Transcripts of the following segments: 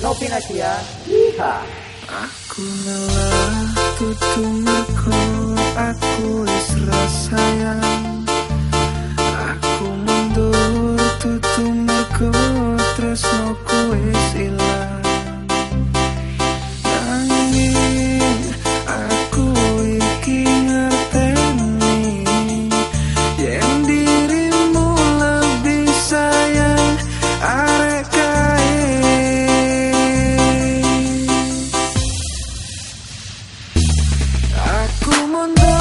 Novinasia, Iha. Aku lelah tutu mergo aku wis sayang ku mundo.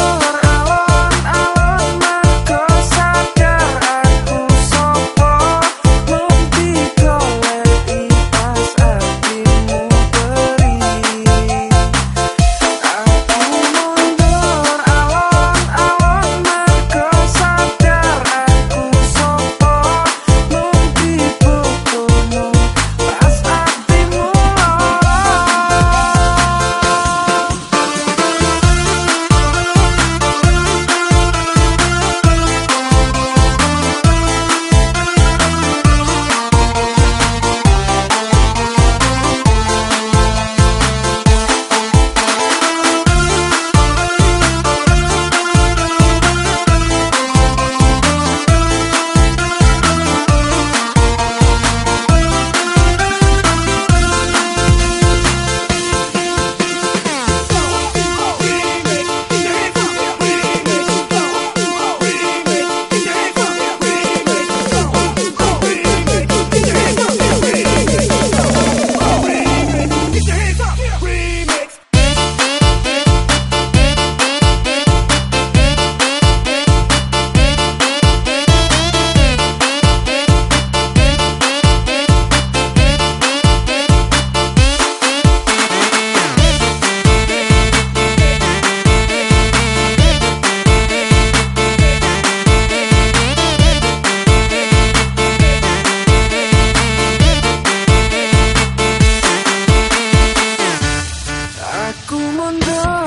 Oh.